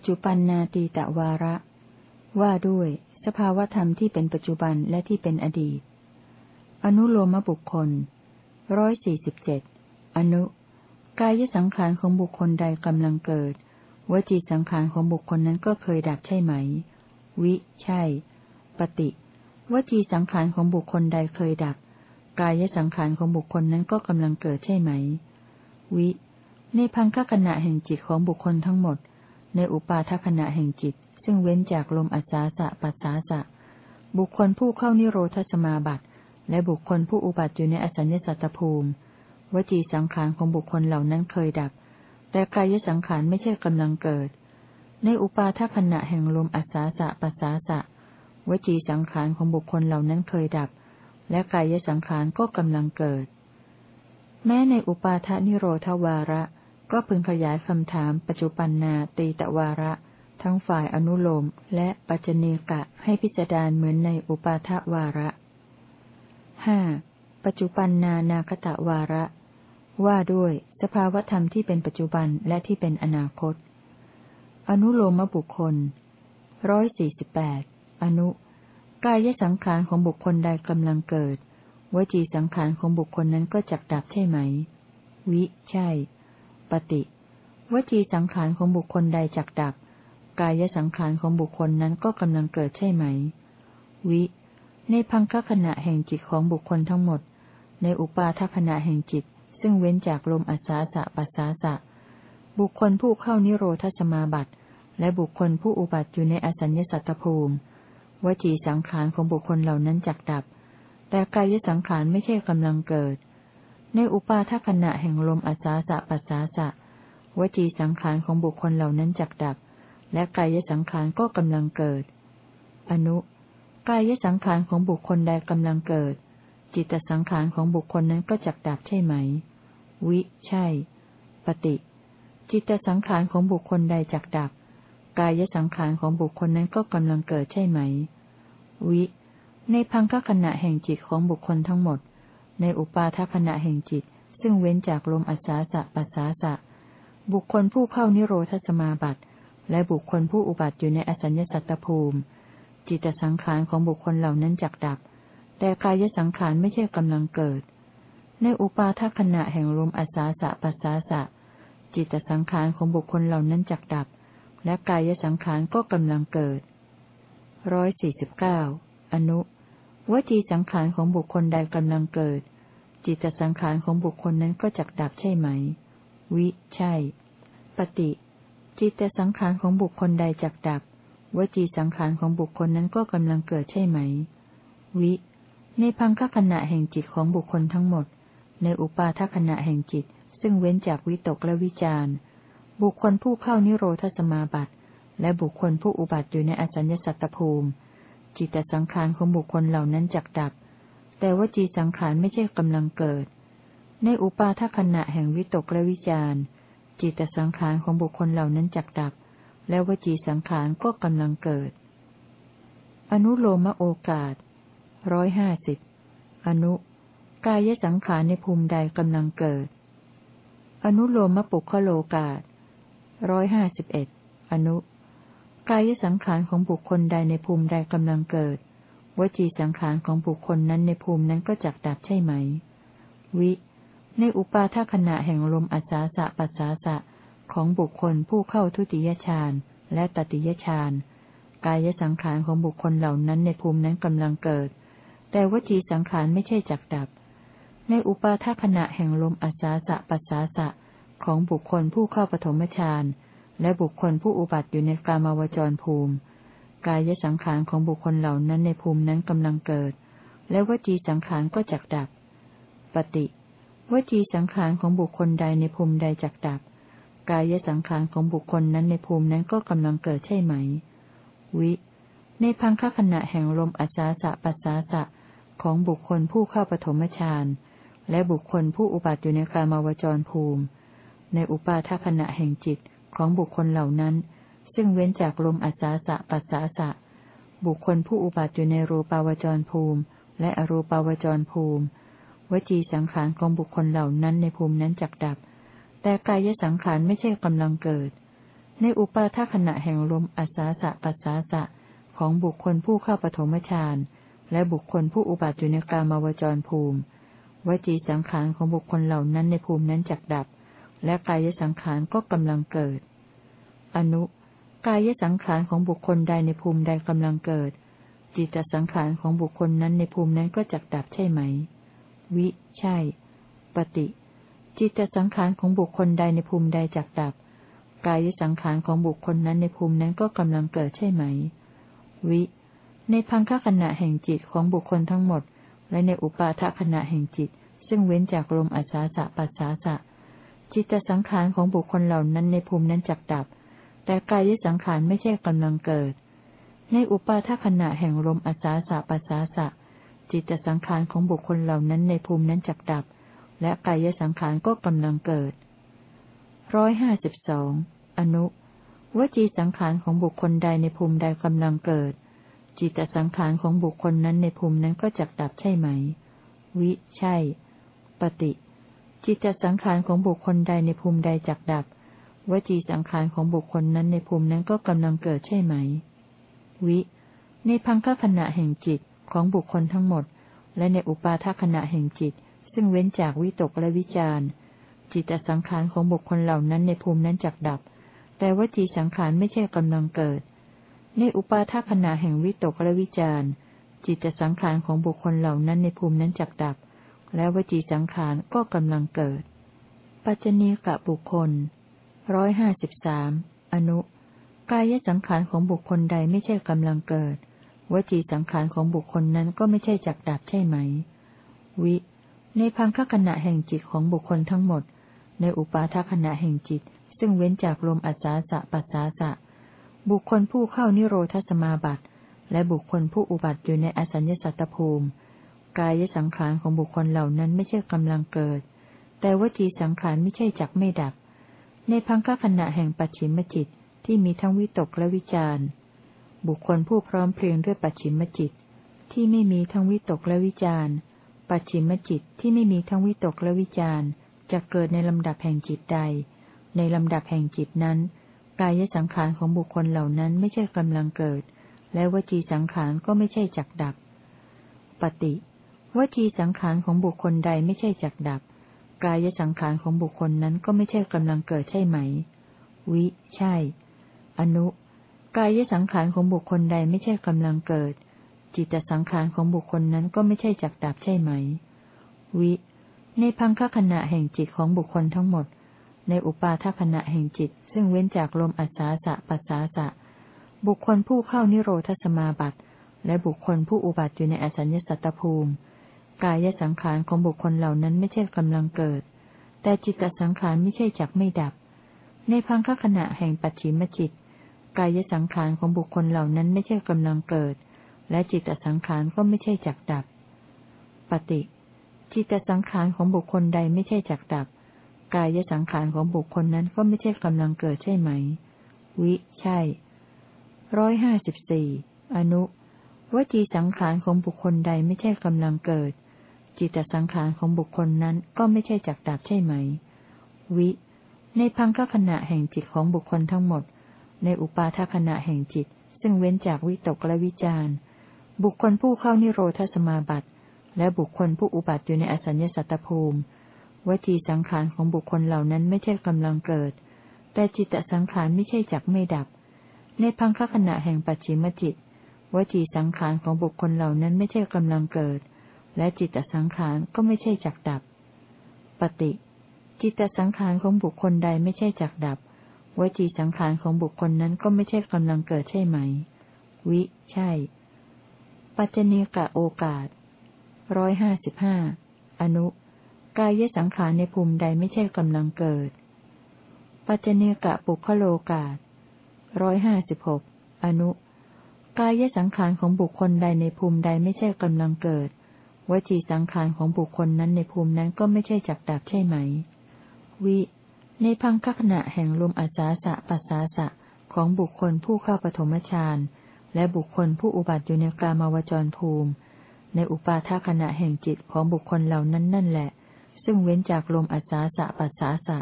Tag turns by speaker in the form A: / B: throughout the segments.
A: ปัจจุปันนาตีตะวาระ ว่าด้วย สภาวธรรมที่เป็นปัจจุบันและที่เป็นอดีต อนุโลมบุคคลร้อยสี่สิบเจ็ดอนุ กายสังขารของบุคคลใดกำลังเกิด วจีสังขารของบุคคลนั้นก็เคยดับใช่ไหม วิ ใช่ ปฏิ วจีสังขารของบุคคลใดเคยดับ กายสังขารของบุคคลนั้นก็กำลังเกิดใช่ไหม วิ ในพังคขณะแห่งจิตของบุคคลทั้งหมด ในอุปาทขณะแห่งจิต ซึ่งเว้นจากลมอัศาสะปัสสาสะ บุคคลผู้เข้านิโรธสมาบัติ และบุคคลผู้อุบัติอยู่ในอสัญญสัตตภูมิ วจีสังขารของบุคคลเหล่านั้นเคยดับ แต่กายสังขารไม่ใช่กำลังเกิด ในอุปาทขณะแห่งลมอัศาสะปัสสาสะ วจีสังขารของบุคคลเหล่านั้นเคยดับ และกายสังขารก็กำลังเกิด แม้ในอุปาทานิโรธวาระ ก็พึงขยายคำถามปัจจุปันนาตีตวาระ ทั้งฝ่ายอนุโลมและปัจเจเนกะให้พิจารณาเหมือนในอุปาทวาระห้าปัจจุปันนานาคตะวาระ ว่าด้วยสภาวธรรมที่เป็นปัจจุบันและที่เป็นอนาคต อนุโลมบุคคลร้อยสี่สิบแปดอนุ กายสังขารของบุคคลใดกำลังเกิดวจีสังขารของบุคคลนั้นก็จักดับใช่ไหม วิ ใช่ ปฏิวจีสังขารของบุคคลใดจักดับ กายสังขารของบุคคลนั้นก็กำลังเกิดใช่ไหม วิ ในพังคขณะแห่งจิตของบุคคลทั้งหมด ในอุปาทขณะแห่งจิต ซึ่งเว้นจากลมอัศาสะปัสสาสะ บุคคลผู้เข้านิโรธสมาบัติและบุคคลผู้อุบัติอยู่ในอสัญญสัตตภูมิ วจีสังขารของบุคคลเหล่านั้นจักดับ แต่กายสังขารไม่ใช่กำลังเกิด ในอุปาทขณะแห่งลมอาสาสะปัสสาสะวจีสังขารของบุคคลเหล่านั้นจักดับ และกายสังขารก็กำลังเกิด อนุ กายสังขารของบุคคลใดกำลังเกิด จิตสังขารของบุคคลนั้นก็จักดับใช่ไหม วิ ใช่ ปฏิ จิตสังขารของบุคคลใดจักดับ กายสังขารของบุคคลนั้นก็กำลังเกิดใช่ไหม วิ ในพังคขณะแห่งจิตของบุคคลทั้งหมด ในอุปาทขณะแห่งจิต ซึ่งเว้นจากลมอัศาสะปัสสาสะ บุคคลผู้เข้านิโรธสมาบัติ และบุคคลผู้อุบัติอยู่ในอสัญญสัตตภูมิ จิตสังขารของบุคคลเหล่านั้นจักดับ แต่กายสังขารไม่ใช่กำลังเกิด ในอุปาทขณะแห่งลมอัศาสะปัสสาสะ จิตสังขารของบุคคลเหล่านั้นจักดับ และกายสังขารก็กำลังเกิดร้อยสี่สิบเก้าอนุ วจีสังขารของบุคคลใดกำลังเกิด จิตสังขารของบุคคลนั้นก็จักดับใช่ไหม วิ ใช่ ปฏิ จิตสังขารของบุคคลใดจักดับ วจีสังขารของบุคคลนั้นก็กำลังเกิดใช่ไหม วิ ในพังคขณะแห่งจิตของบุคคลทั้งหมด ในอุปาทขณะแห่งจิต ซึ่งเว้นจากวิตกและวิจารบุคคลผู้เข้านิโรธสมาบัติ และบุคคลผู้อุบัติอยู่ในอสัญญสัตตภูมิ จิตสังขารของบุคคลเหล่านั้นจักดับ แต่ว่าจีสังขารไม่ใช่กำลังเกิด ในอุปาทขณะแห่งวิตกและวิจารจิตสังขารของบุคคลเหล่านั้นจักดับ และวจีสังขารก็กำลังเกิด อนุโลมโอกาสร้อยห้าสิบอนุ กายสังขารในภูมิใดกำลังเกิด อนุโลมปุคโลกาสร้อยห้าสิบเอ็ดอนุ กายสังขารของบุคคลใดในภูมิใดกำลังเกิด วจีสังขารของบุคคลนั้นในภูมินั้นก็จักดับใช่ไหม วิ ในอุปาทขณะแห่งลมอาสาสะปัสสาสะของบุคคลผู้เข้าทุติยฌานและตติยฌานกายสังขารของบุคคลเหล่านั้นในภูมินั้นกำลังเกิด แต่วจีสังขารไม่ใช่จักดับ ในอุปาทขณะแห่งลมอาสาสะปัสสาสะของบุคคลผู้เข้าปฐมฌาน และบุคคลผู้อุบัติอยู่ในกามาวจรภูมิ กายสังขารของบุคคลเหล่านั้นในภูมินั้นกำลังเกิด และวจีสังขารก็จักดับ ปฏิวจีสังขารของบุคคลใดในภูมิใดจักดับ กายสังขารของบุคคลนั้นในภูมินั้นก็กำลังเกิดใช่ไหม วิ ในพังคขณะแห่งลมอาสาสะปัสสาสะของบุคคลผู้เข้าปฐมฌานและบุคคลผู้อุบัติอยู่ในกามาวจรภูมิ ในอุปาทขณะแห่งจิต ของบุคคลเหล่านั้น ซึ่งเว้นจากลมอัศาสะปัสสาสะ บุคคลผู้อุบัติอยู่ในรูปาวจรภูมิ และอรูปาวจรภูมิ วจีสังขารของบุคคลเหล่านั้นในภูมินั้นจักดับ แต่กายสังขารไม่ใช่กำลังเกิดในในอุปาทขณะแห่งลมอาสาสะปัสสาสะของบุคคลผู้เข้าปฐมฌานและบุคคลผู้อุบัติอยู่ในกามาวจรภูมิ วจีสังขารของบุคคลเหล่านั้นในภูมินั้นจักดับ และกายสังขารก็กำลังเกิด อนุ กายสังขารของบุคคลใดในภูมิใดกำลังเกิด จิตสังขารของบุคคลนั้นในภูมินั้นก็จักดับใช่ไหม วิ ใช่ ปฏิ จิตสังขารของบุคคลใดในภูมิใดจักดับ กายสังขารของบุคคลนั้นในภูมินั้นก็กำลังเกิดใช่ไหม วิ ในพังคขณะแห่งจิตของบุคคลทั้งหมด และในอุปาทขณะแห่งจิต ซึ่งเว้นจากลมอัศาสะปัสสาสะจิตสังขารของบุคคลเหล่านั้นในภูมินั้นจักดับ แต่กายสังขารไม่ใช่กำลังเกิด ในอุปาทขณะแห่งลมอัศาสะปัสสาสะ จิตสังขารของบุคคลเหล่านั้นในภูมินั้นจักดับ และกายสังขารก็กำลังเกิดร้อยห้าสิบสองอนุวจีสังขารของบุคคลใดในภูมิใดกำลังเกิด จิตสังขารของบุคคลนั้นในภูมินั้นก็จักดับใช่ไหม วิ ใช่ ปฏิ จิตสังขารของบุคคลใดในภูมิใดจักดับ วจีสังขารของบุคคลนั้นในภูมินั้นก็กำลังเกิดใช่ไหม วิ ในพังคขณะแห่งจิตของบุคคลทั้งหมด และในอุปาทขณะแห่งจิต ซึ่งเว้นจากวิตกและวิจารจิตสังขารของบุคคลเหล่านั้นในภูมินั้นจักดับ แต่วจีสังขารไม่ใช่กำลังเกิด ในอุปาทขณะแห่งวิตกและวิจารจิตสังขารของบุคคลเหล่านั้นในภูมินั้นจักดับ และวจีสังขารก็กำลังเกิด ปัจจเนกะบุคคล ร้อยห้าสิบสามอนุ กายสังขารของบุคคลใดไม่ใช่กำลังเกิด วจีสังขารของบุคคลนั้นก็ไม่ใช่จักดับใช่ไหม วิ ในพังคขณะแห่งจิตของบุคคลทั้งหมด ในอุปาทขณะแห่งจิต ซึ่งเว้นจากลมอัศาสะปัสสาสะ บุคคลผู้เข้านิโรธสมาบัติ และบุคคลผู้อุบัติอยู่ในอสัญญสัตตภูมิ กายสังขารของบุคคลเหล่านั้นไม่ใช่กำลังเกิด แต่วจีสังขารไม่ใช่จักไม่ดับ ในพังคขณะแห่งปัจฉิมจิตที่มีทั้งวิตกและวิจารบุคคลผู้พร้อมเพรียงด้วยปัจฉิมจิต ที่ไม่มีทั้งวิตกและวิจารปัจฉิมจิตที่ไม่มีทั้งวิตกและวิจารจะเกิดในลำดับแห่งจิตใด ในลำดับแห่งจิตนั้น กายสังขารของบุคคลเหล่านั้นไม่ใช่กำลังเกิด และวจีสังขารก็ไม่ใช่จักดับ ปฏิวจีสังขารของบุคคลใดไม่ใช่จักดับ กายสังขารของบุคคลนั้นก็ไม่ใช่กำลังเกิดใช่ไหม วิ ใช่ อนุ กายสังขารของบุคคลใดไม่ใช่กำลังเกิด จิตสังขารของบุคคลนั้นก็ไม่ใช่จักดับใช่ไหม วิ ในพังคขณะแห่งจิตของบุคคลทั้งหมด ในอุปาทขณะแห่งจิต ซึ่งเว้นจากลมอัศาสะปัสสาสะ บุคคลผู้เข้านิโรธสมาบัติ และบุคคลผู้อุบัติอยู่ในอสัญญสัตตภูมิ กายสังขารของบุคคลเหล่านั้นไม่ใช่กำลังเกิด แต่จิตสังขารไม่ใช่จักไม่ดับ ในพังคขณะแห่งปัจฉิมจิต กายสังขารของบุคคลเหล่านั้นไม่ใช่กำลังเกิด และจิตสังขารก็ไม่ใช่จักดับ ปฏิ จิตสังขารของบุคคลใดไม่ใช่จักดับ กายสังขารของบุคคลนั้นก็ไม่ใช่กำลังเกิดใช่ไหม วิ ใช่ร้อยห้าสิบสี่อนุวจีสังขารของบุคคลใดไม่ใช่กำลังเกิด จิตสังขารของบุคคลนั้นก็ไม่ใช่จักดับใช่ไหม วิ ในพังคขณะแห่งจิตของบุคคลทั้งหมด ในอุปาทขณะแห่งจิต ซึ่งเว้นจากวิตกและวิจารบุคคลผู้เข้านิโรธสมาบัติ และบุคคลผู้อุบัติอยู่ในอสัญญสัตตภูมิ วจีสังขารของบุคคลเหล่านั้นไม่ใช่กำลังเกิด แต่จิตสังขารไม่ใช่จักไม่ดับ ในพังคขณะแห่งปัจฉิมจิต วจีสังขารของบุคคลเหล่านั้นไม่ใช่กำลังเกิด และจิตสังขารก็ไม่ใช่จักดับ ปฏิ จิตสังขารของบุคคลใดไม่ใช่จักดับ วจีสังขารของบุคคลนั้นก็ไม่ใช่กำลังเกิดใช่ไหม วิ ใช่ ปัจเจเนกะโอกาสร้อยห้าสิบห้า อนุ กายสังขารในภูมิใดไม่ใช่กำลังเกิด ปัจเจเนกะปุพโลการ้อยห้าสิบหกอนุ กายสังขารของบุคคลใดในภูมิใดไม่ใช่กำลังเกิด วจีสังขารของบุคคลนั้นในภูมินั้นก็ไม่ใช่จักดับใช่ไหม วิ ในพังคขณะแห่งลมอาสาสะปัสสาสะของบุคคลผู้เข้าปฐมฌานและบุคคลผู้อุบัติอยู่ในกามาวจรภูมิ ในอุปาทขณะแห่งจิตของบุคคลเหล่านั้นนั่นแหละ ซึ่งเว้นจากลมอัศาสะปัสสาสะ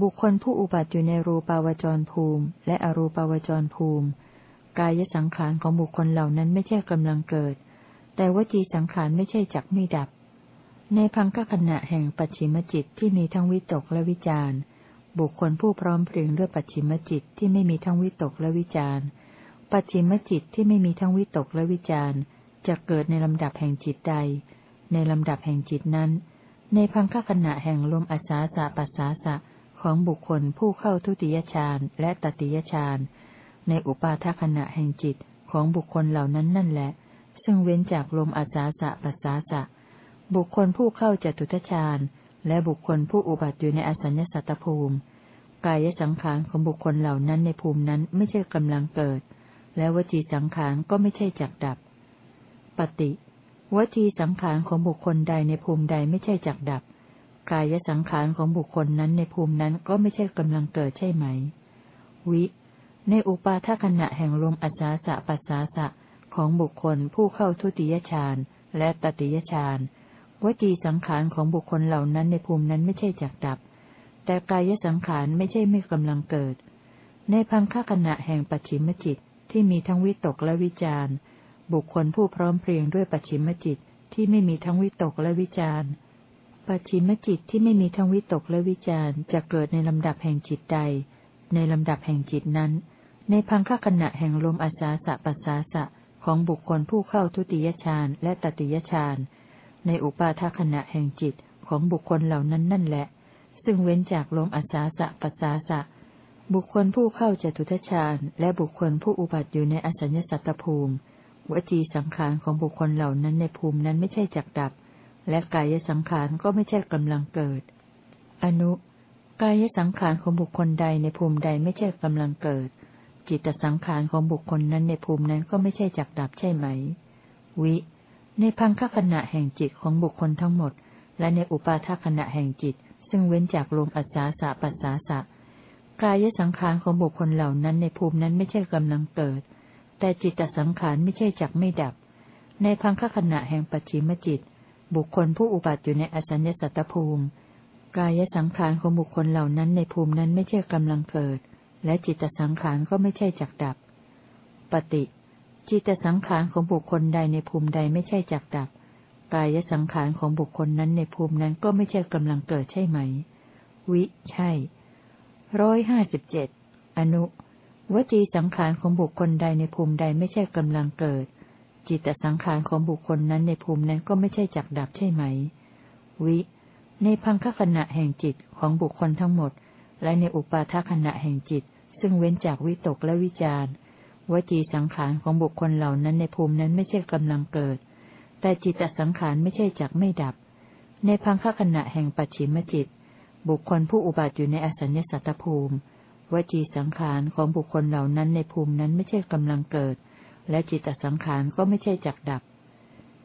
A: บุคคลผู้อุบัติอยู่ในรูปาวจรภูมิ และอรูปาวจรภูมิ กายสังขารของบุคคลเหล่านั้นไม่ใช่กำลังเกิด แต่วจีสังขารไม่ใช่จักไม่ดับ ในพังคขณะแห่งปัจฉิมจิตที่มีทั้งวิตกและวิจารบุคคลผู้พร้อมเพรียงด้วยปัจฉิมจิตที่ไม่มีทั้งวิตกและวิจารปัจฉิมจิตที่ไม่มีทั้งวิตกและวิจารจะเกิดในลำดับแห่งจิตใด ในลำดับแห่งจิตนั้น ในพังคขณะแห่งลมอาสาสะปัสสาสะของบุคคลผู้เข้าทุติยฌานและตติยฌานในอุปาทขณะแห่งจิตของบุคคลเหล่านั้นนั่นแหละ ซึ่งเว้นจากลมอาสาสะปัสสาสะ บุคคลผู้เข้าจตุทฌานและบุคคลผู้อุบัติอยู่ในอสัญญสัตตภูมิ กายสังขารของบุคคลเหล่านั้นในภูมินั้นไม่ใช่กำลังเกิด และวจีสังขารก็ไม่ใช่จักดับ ปฏิวจีสังขารของบุคคลใดในภูมิใดไม่ใช่จักดับ กายสังขารของบุคคลนั้นในภูมินั้นก็ไม่ใช่กำลังเกิดใช่ไหม วิ ในอุปาทขณะแห่งลมอาสาสะปัสสาสะ ของบุคคลผู้เข้าทุติยฌานและตติยฌานวจีสังขารของบุคคลเหล่านั้นในภูมินั้นไม่ใช่จักดับ แต่กายสังขารไม่ใช่ไม่กำลังเกิด ในพังคขณะแห่งปัจฉิมจิตที่มีทั้งวิตกและวิจารบุคคลผู้พร้อมเพรียงด้วยปัจฉิมจิตที่ไม่มีทั้งวิตกและวิจารปัจฉิมจิตที่ไม่มีทั้งวิตกและวิจารจะเกิดในลำดับแห่งจิตใด ในลำดับแห่งจิตนั้น ในพังคขณะแห่งลมอาสาสะปัสสาสะ ของบุคคลผู้เข้าทุติยฌานและตติยฌานในอุปาทขณะแห่งจิตของบุคคลเหล่านั้นนั่นแหละ ซึ่งเว้นจากลมอาสาสะปัสสาสะ บุคคลผู้เข้าจตุทชาญและบุคคลผู้อุบัติอยู่ในอสัญญสัตตภูมิ วจีสังขารของบุคคลเหล่านั้นในภูมินั้นไม่ใช่จักดับ และกายสังขารก็ไม่ใช่กำลังเกิด อนุ กายสังขารของบุคคลใดในภูมิใดไม่ใช่กำลังเกิด จิตสังขารของบุคคลนั้นในภูมินั้นก็ไม่ใช่จักดับใช่ไหม วิ ในพังคขณะแห่งจิตของบุคคลทั้งหมด และในอุปาทขณะแห่งจิต ซึ่งเว้นจากลมอัศาสะปัสสาสะ กายสังขารของบุคคลเหล่านั้นในภูมินั้นไม่ใช่กำลังเกิด แต่จิตตสังขารไม่ใช่จักไม่ดับ ในพังคขณะแห่งปัจฉิมจิต บุคคลผู้อุบัติอยู่ในอสัญญสัตตภูมิ กายสังขารของบุคคลเหล่านั้นในภูมินั้นไม่ใช่กำลังเกิด และจิตตสังขารก็ไม่ใช่จักดับ ปฏิ จิตสังขารของบุคคลใดในภูมิใดไม่ใช่จักดับ กายสังขารของบุคคลนั้นในภูมินั้นก็ไม่ใช่กำลังเกิดใช่ไหม วิ ใช่ร้อยห้าสิบเจ็ดอนุ วจีสังขารของบุคคลใดในภูมิใดไม่ใช่กำลังเกิด จิตสังขารของบุคคลนั้นในภูมินั้นก็ไม่ใช่จักดับใช่ไหม วิ ในพังคขณะแห่งจิตของบุคคลทั้งหมด และในอุปาทขณะแห่งจิต ซึ่งเว้นจากวิตกและวิจารณ์วจีสังขารของบุคคลเหล่านั้นในภูมินั้นไม่ใช่กำลังเกิด แต่จิตสังขารไม่ใช่จักไม่ดับ ในพังคขณะแห่งปัจฉิมจิต บุคคลผู้อุบัติอยู่ในอสัญญสัตตภูมิวจีสังขารของบุคคลเหล่านั้นในภูมินั้นไม่ใช่กำลังเกิด และจิตสังขารก็ไม่ใช่จักดับ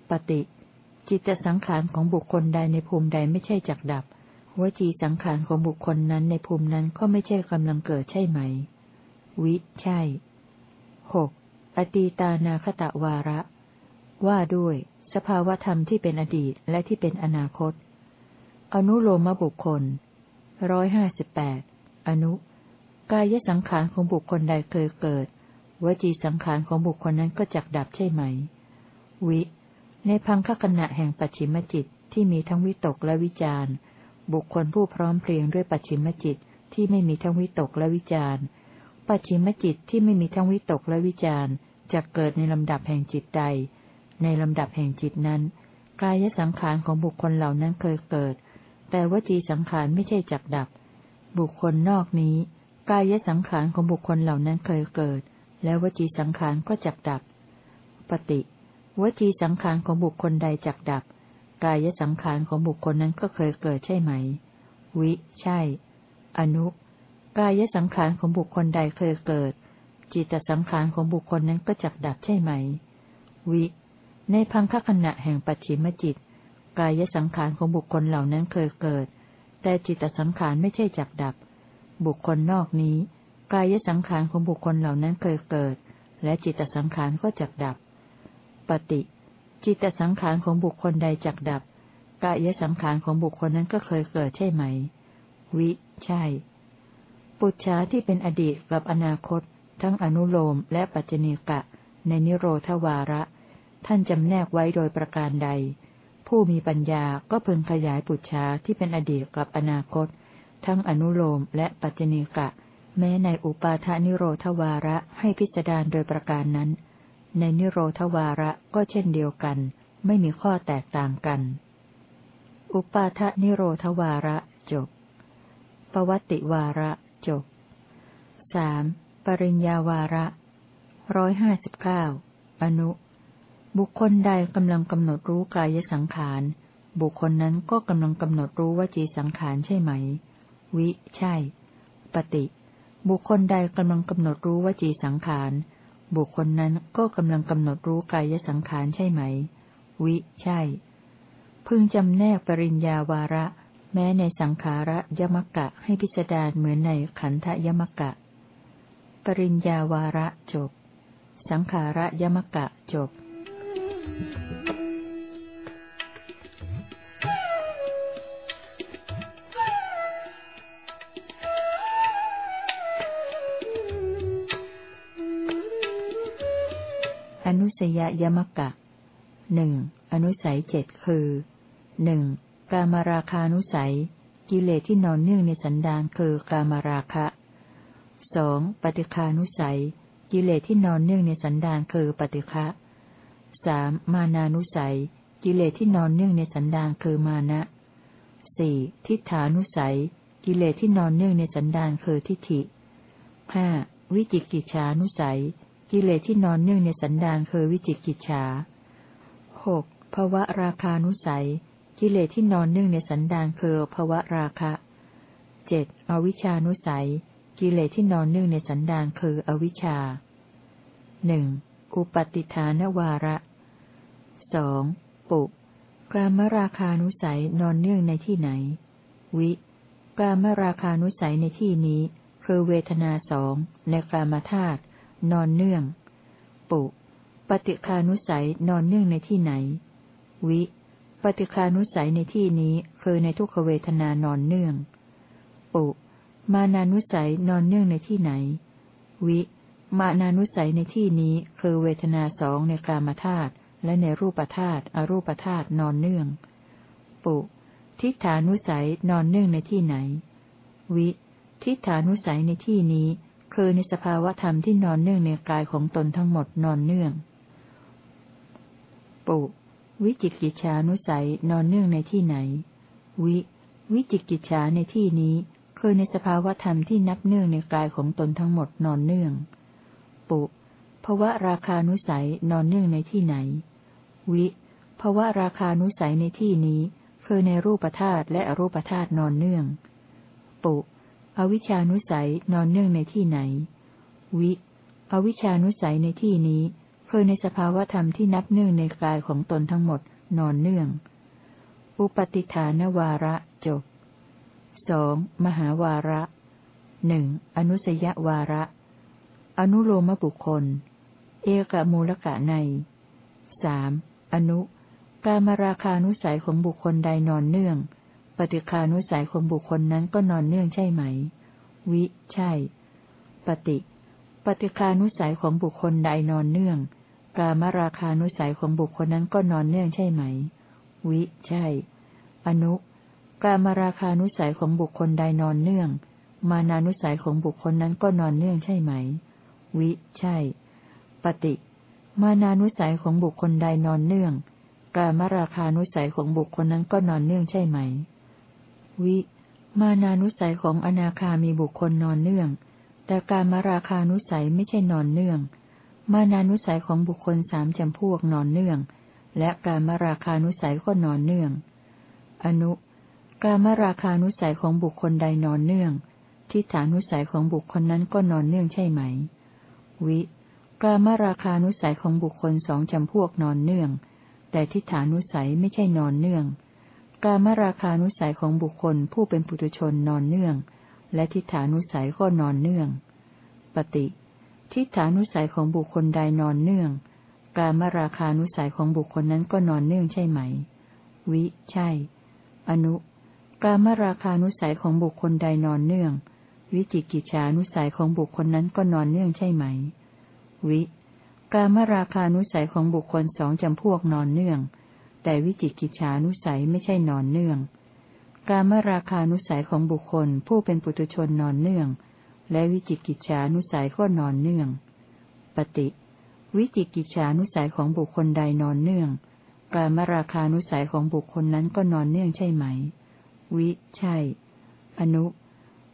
A: ปฏิ จิตสังขารของบุคคลใดในภูมิใดไม่ใช่จักดับ วจีสังขารของบุคคลนั้นในภูมินั้นก็ไม่ใช่กำลังเกิดใช่ไหม วิใช่หกอตีตานาคตะวาระ ว่าด้วย สภาวธรรมที่เป็นอดีตและที่เป็นอนาคต อนุโลมบุคคลร้อยห้าสิบแปดอนุ กายสังขารของบุคคลใดเคยเกิด วจีสังขารของบุคคลนั้นก็จักดับใช่ไหม วิ ในพังคขณะแห่งปัจฉิมจิตที่มีทั้งวิตกและวิจาร บุคคลผู้พร้อมเพรียงด้วยปัจฉิมจิตที่ไม่มีทั้งวิตกและวิจารปัจฉิมจิตที่ไม่มีทั้งวิตกและวิจารจะเกิดในลำดับแห่งจิตใด ในลำดับแห่งจิตนั้น กายสังขารของบุคคลเหล่านั้นเคยเกิด แต่วจีสังขารไม่ใช่จักดับ บุคคลนอกนี้ กายสังขารของบุคคลเหล่านั้นเคยเกิด แล้ววจีสังขารก็จักดับ ปฏิ วจีสังขารของบุคคลใดจักดับ กายสังขารของบุคคลนั้นก็เคยเกิดใช่ไหม วิ ใช่ อนุ กายสังขารของบุคคลใดเคยเกิด จิตสังขารของบุคคลนั้นก็จักดับใช่ไหม วิ ในพังคขณะแห่งปัจฉิมจิต กายสังขารของบุคคลเหล่านั้นเคยเกิด แต่จิตสังขารไม่ใช่จักดับ บุคคลนอกนี้ กายสังขารของบุคคลเหล่านั้นเคยเกิด และจิตสังขารก็จักดับ ปฏิ จิตสังขารของบุคคลใดจักดับกายสังขารของบุคคลนั้นก็เคยเกิดใช่ไหม วิ ใช่ ปุจฉาที่เป็นอดีตกับอนาคต ทั้งอนุโลมและปัจจเนกะ ในนิโรธวาระ ท่านจำแนกไว้โดยประการใด ผู้มีปัญญาก็พึงขยายปุจฉาที่เป็นอดีตกับอนาคต ทั้งอนุโลมและปัจจเนกะ แม้ในอุปาทานิโรธวาระให้พิจารณาโดยประการนั้น ในนิโรธวาระก็เช่นเดียวกัน ไม่มีข้อแตกต่างกัน อุปาทนิโรธวาระจบปวัตติวาระจบสามปริญญาวาระร้อยห้าสิบเก้าอนุ บุคคลใดกำลังกำหนดรู้กายสังขาร บุคคลนั้นก็กำลังกำหนดรู้วจีสังขารใช่ไหม วิ ใช่ ปฏิ บุคคลใดกำลังกำหนดรู้วจีสังขาร บุคคลนั้นก็กำลังกำหนดรู้กายสังขารใช่ไหม วิ ใช่ พึงจำแนกปริญญาวาระ แม้ในสังขาระยมกะให้พิจารณาเหมือนในขันธยมกะ ปริญญาวาระจบ สังขาระยมกะจบอนุ ยยมกะหนึ่งอนุสัยเจ็ดคือหนึ่งกามราคานุสัย กิเลสที่นอนเนื่องในสันดานคือกามราคะสองปฏิคานุสัย กิเลสที่นอนเนื่องในสันดานคือปฏิฆะสามมานานุสัย กิเลสที่นอนเนื่องในสันดานคือมานะสี่ทิฏฐานุสัย กิเลสที่นอนเนื่องในสันดานคือทิฏฐิห้าวิจิกิจฉานุสัย กิเลสที่นอนเนื่องในสันดานคือวิจิกิจฉาหกภวะราคานุสัย กิเลสที่นอนเนื่องในสันดานคือภวะราคะเจ็ดอวิชานุสัย กิเลสที่นอนเนื่องในสันดานคืออวิชชาหนึ่งอุปติฐานวาระสองปุกามราคานุสัยนอนเนื่องในที่ไหน วิกามราคานุสัยในที่นี้คือเวทนาสองในกามธาตุ นอนเนื่อง ปุ ปฏิคานุสัยนอนเนื่องในที่ไหน วิ ปฏิคานุสัยในที่นี้คือในทุกขเวทนานอนเนื่อง ปุ มานานุสัยนอนเนื่องในที่ไหน วิ มานานุสัยในที่นี้คือเวทนาสองในกามธาตุและในรูปธาตุอรูปธาตุนอนเนื่อง ปุ ทิฏฐานุสัยนอนเนื่องในที่ไหน วิ ทิฏฐานุสัยในที่นี้ คือในสภาวธรรมที่นอนเนื่องในกายของตนทั้งหมดนอนเนื่อง ปุวิจิกิจฉานุสัยนอนเนื่องในที่ไหน วิ วิจิกิจฉาในที่นี้ คือในสภาวธรรมที่นับเนื่องในกายของตนทั้งหมดนอนเนื่อง ปุภวะราคานุสัยนอนเนื่องในที่ไหน วิภวะราคานุสัยในที่นี้ คือในรูปธาตุและอรูปธาตุนอนเนื่อง ปุ อวิชานุสัยนอนเนื่องในที่ไหน วิ อวิชานุสัยในที่นี้คือในสภาวธรรมที่นับเนื่องในกายของตนทั้งหมดนอนเนื่อง อุปติฐานวาระจบสองมหาวาระหนึ่งอนุสยวาระ อนุโลมบุคคล เอกมูลกะในสามอนุ การมาราคานุสัยของบุคคลใดนอนเนื่อง ปฏิคานุสัยของบุคคลนั้นก็นอนเนื่องใช่ไหม วิ ใช่ ปฏิ ปฏิคานุสัยของบุคคลใดนอนเนื่อง การมราคานุสัยของบุคคลนั้นก็นอนเนื่องใช่ไหม วิ ใช่ อนุ การมราคานุสัยของบุคคลใดนอนเนื่อง มานานุสัยของบุคคลนั้นก็นอนเนื่องใช่ไหม วิ ใช่ ปฏิ มานานุสัยของบุคคลใดนอนเนื่องการมราคานุสัยของบุคคลนั้นก็นอนเนื่องใช่ไหม วิ มานานุสัยของอนาคามีบุคคลนอนเนื่อง แต่การมาราคานุสัยไม่ใช่นอนเนื่อง มานานุสัยของบุคคลสามจำพวกนอนเนื่อง และการมาราคานุสัยก็นอนเนื่อง อนุ การมาราคานุสัยของบุคคลใดนอนเนื่อง ทิฏฐานุสัยของบุคคลนั้นก็นอนเนื่องใช่ไหม วิการมราคานุสัยของบุคคลสองจำพวกนอนเนื่อง แต่ทิฏฐานุสัยไม่ใช่นอนเนื่อง การมราคานุสัยของบุคคลผู้เป็นปุถุชนนอนเนื่อง และทิฏฐานุสัยก็นอนเนื่อง ปฏิ ทิฏฐานุสัยของบุคคลใดนอนเนื่อง การมราคานุสัยของบุคคลนั้นก็นอนเนื่องใช่ไหม วิ ใช่ อนุ การมราคานุสัยของบุคคลใดนอนเนื่อง วิจิกิจฉานุสัยของบุคคลนั้นก็นอนเนื่องใช่ไหม วิ การมราคานุสัยของบุคคลสองจำพวกนอนเนื่อง แต่วิจิกิจฉานุสัยไม่ใช่นอนเนื่อง การมราคานุสัยของบุคคลผู้เป็นปุถุชนนอนเนื่อง และวิจิกิจฉานุสัยก็นอนเนื่อง ปฏิ วิจิกิจฉานุสัยของบุคคลใดนอนเนื่อง การมราคานุสัยของบุคคลนั้นก็นอนเนื่องใช่ไหม วิ ใช่ อนุ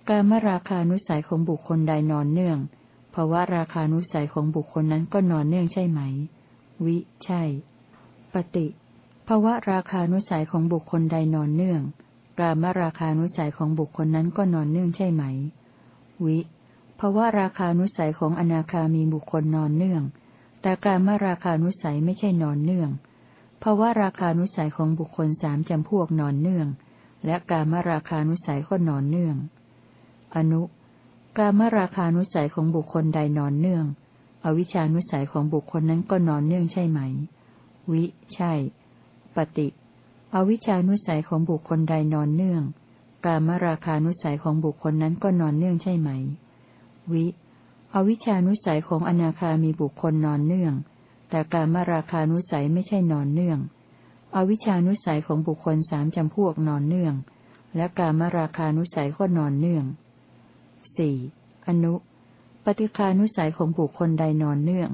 A: การมราคานุสัยของบุคคลใดนอนเนื่องภาวะราคานุสัยของบุคคลนั้นก็นอนเนื่องใช่ไหม วิ ใช่ ปฏิ ภาวะราคานุสัยของบุคคลใดนอนเนื่อง กามราคานุสัยของบุคคลนั้นก็นอนเนื่องใช่ไหม วิภาวะราคานุสัยของอนาคามีบุคคลนอนเนื่อง แต่การมราคานุสัยไม่ใช่นอนเนื่องภาวะราคานุสัยของบุคคลสามจำพวกนอนเนื่อง และการมราคานุสัยก็นอนเนื่อง อนุ การมราคานุสัยของบุคคลใดนอนเนื่อง อวิชานุสัยของบุคคลนั้นก็นอนเนื่องใช่ไหม วิ ใช่ ปฏิอวิชานุสัยของบุคคลใดนอนเนื่อง การมราคานุสัยของบุคคลนั้นก็นอนเนื่องใช่ไหม วิ อวิชานุสัยของอนาคามีบุคคลนอนเนื่อง แต่การมราคานุสัยไม่ใช่นอนเนื่อง อวิชานุสัยของบุคคลสามจำพวกนอนเนื่อง และการมราคานุสัยก็นอนเนื่องสี่อนุ ปฏิคานุสัยของบุคคลใดนอนเนื่อง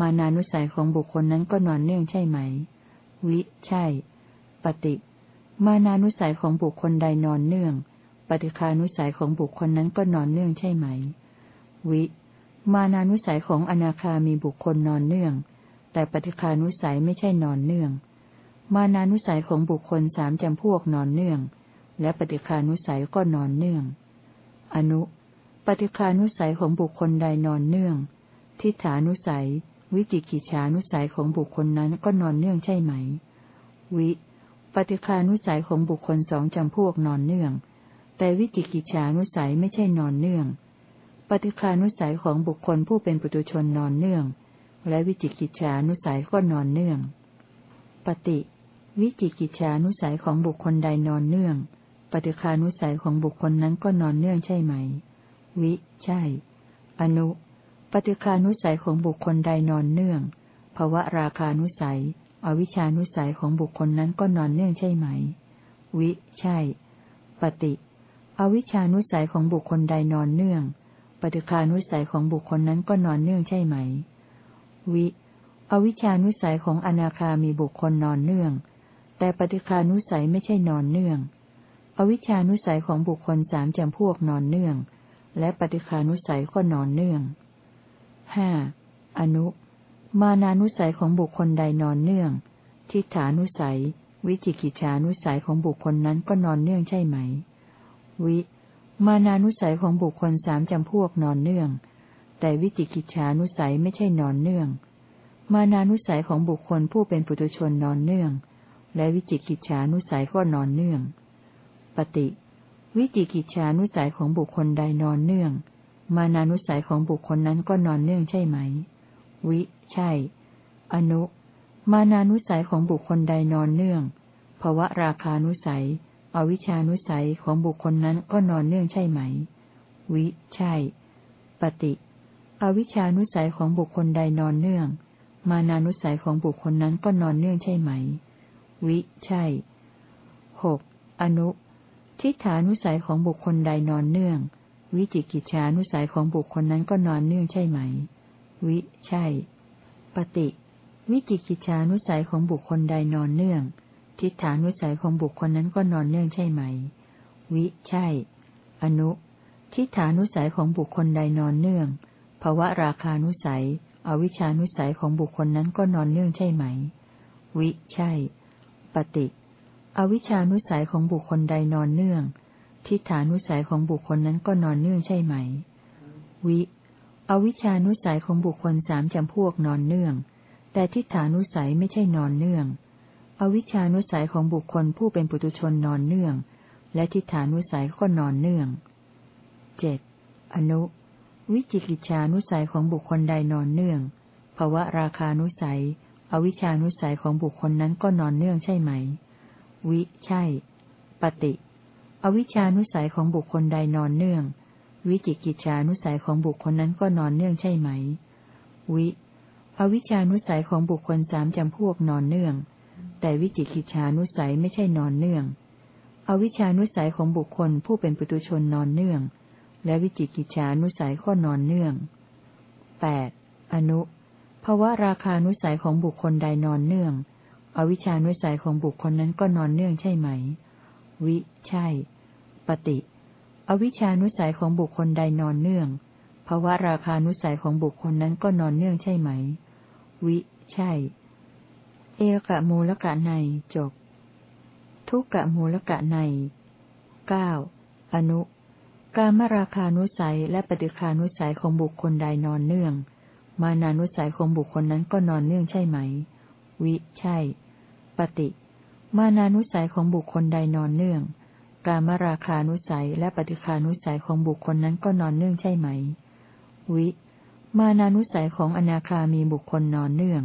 A: มานานุสัยของบุคคลนั้นก็นอนเนื่องใช่ไหม วิ ใช่ ปฏิ มานานุสัยของบุคคลใดนอนเนื่อง ปฏิคานุสัยของบุคคลนั้นก็นอนเนื่องใช่ไหม วิ มานานุสัยของอนาคามีบุคคลนอนเนื่อง แต่ปฏิคานุสัยไม่ใช่นอนเนื่อง มานานุสัยของบุคคลสามจำพวกนอนเนื่อง และปฏิคานุสัยก็นอนเนื่อง อนุ ปฏิคานุสัยของบุคคลใดนอนเนื่อง ทิฏฐานุสัย วิจิกิจฉานุสัยของบุคคลนั้นก็นอนเนื่องใช่ไหม วิ ปฏิคานุสัยของบุคคลสองจำพวกนอนเนื่อง แต่วิจิกิจฉานุสัยไม่ใช่นอนเนื่อง ปฏิคานุสัยของบุคคลผู้เป็นปุตุชนนอนเนื่อง และวิจิกิจฉานุสัยก็นอนเนื่อง ปฏิ วิจิกิจฉานุสัยของบุคคลใดนอนเนื่อง ปฏิคานุสัยของบุคคลนั้นก็นอนเนื่องใช่ไหม วิ ใช่ อนุ ปฏิคานุสัยของบุคคลใดนอนเนื่องภาวะราคานุสัย อวิชานุสัยของบุคคลนั้นก็นอนเนื่องใช่ไหม วิ ใช่ ปฏิ อวิชานุสัยของบุคคลใดนอนเนื่อง ปฏิคานุสัยของบุคคลนั้นก็นอนเนื่องใช่ไหม วิ อวิชานุสัยของอนาคามีบุคคลนอนเนื่อง แต่ปฏิคานุสัยไม่ใช่นอนเนื่อง อวิชานุสัยของบุคคลสามจำพวกนอนเนื่อง และปฏิคานุสัยก็นอนเนื่อง ห้าอนุ มานานุสัยของบุคคลใดนอนเนื่อง ทิฏฐานุสัย วิจิกิจฉานุสัยของบุคคลนั้นก็นอนเนื่องใช่ไหม วิ มานานุสัยของบุคคลสามจำพวกนอนเนื่อง แต่วิจิกิจฉานุสัยไม่ใช่นอนเนื่อง มานานุสัยของบุคคลผู้เป็นปุถุชนนอนเนื่อง และวิจิกิจฉานุสัยก็นอนเนื่อง ปฏิ วิจิกิจฉานุสัยของบุคคลใดนอนเนื่อง มานานุสัยของบุคคลนั้นก็นอนเนื่องใช่ไหม วิ ใช่ อนุ มานานุสัยของบุคคลใดนอนเนื่องภาวะราคานุสัย อวิชานุสัยของบุคคลนั้นก็นอนเนื่องใช่ไหม วิ ใช่ ปฏิ อวิชานุสัยของบุคคลใดนอนเนื่อง มานานุสัยของบุคคลนั้นก็นอนเนื่องใช่ไหม วิ ใช่หกอนุ ทิฏฐานุสัยของบุคคลใดนอนเนื่อง วิจิกิจฉานุสัยของบุคคลนั้นก็นอนเนื่องใช่ไหม วิ ใช่ ปฏิ วิจิกิจฉานุสัยของบุคคลใดนอนเนื่อง ทิฏฐานุสัยของบุคคลนั้นก็นอนเนื่องใช่ไหม วิ ใช่ อนุ ทิฏฐานุสัยของบุคคลใดนอนเนื่องภาวะราคานุสัย อวิชานุสัยของบุคคลนั้นก็นอนเนื่องใช่ไหม วิ ใช่ ปฏิ อวิชานุสัยของบุคคลใดนอนเนื่อง ทิฏฐานุสัยของบุคคลนั้นก็นอนเนื่องใช่ไหม วิ อวิชานุสัยของบุคคลสามจำพวกนอนเนื่อง แต่ทิฏฐานุสัยไม่ใช่นอนเนื่อง อวิชานุสัยของบุคคลผู้เป็นปุตุชนนอนเนื่อง และทิฏฐานุสัยก็นอนเนื่องเจ็ดอนุ วิจิกิจานุสัยของบุคคลใดนอนเนื่องภาวะราคานุสัย อวิชานุสัยของบุคคลนั้นก็นอนเนื่องใช่ไหม วิ ใช่ ปฏิ อวิชานุสัยของบุคคลใดนอนเนื่อง วิจิกิจฉานุสัยของบุคคลนั้นก็นอนเนื่องใช่ไหม วิ อวิชานุสัยของบุคคลสามจำพวกนอนเนื่อง แต่วิจิกิจฉานุสัยไม่ใช่นอนเนื่อง อวิชานุสัยของบุคคลผู้เป็นปุตุชนนอนเนื่อง และวิจิกิจฉานุสัยก็นอนเนื่องแปดอนุภาวะราคานุสัยของบุคคลใดนอนเนื่อง อวิชานุสัยของบุคคลนั้นก็นอนเนื่องใช่ไหม วิ ใช่ ปฏิ อวิชานุสัยของบุคคลใดนอนเนื่องภาวะราคานุสัยของบุคคลนั้นก็นอนเนื่องใช่ไหม วิ ใช่ เอกะมูลกะในจบ ทุกกะมูลกะในเก้าอนุ การมราคานุสัยและปฏิคานุสัยของบุคคลใดนอนเนื่อง มานานุสัยของบุคคลนั้นก็นอนเนื่องใช่ไหม วิ ใช่ ปฏิ มานานุสัยของบุคคลใดนอนเนื่อง การมราคานุสัยและปฏิคานุสัยของบุคคลนั้นก็นอนเนื่องใช่ไหม วิ มานานุสัยของอนาคามีบุคคลนอนเนื่อง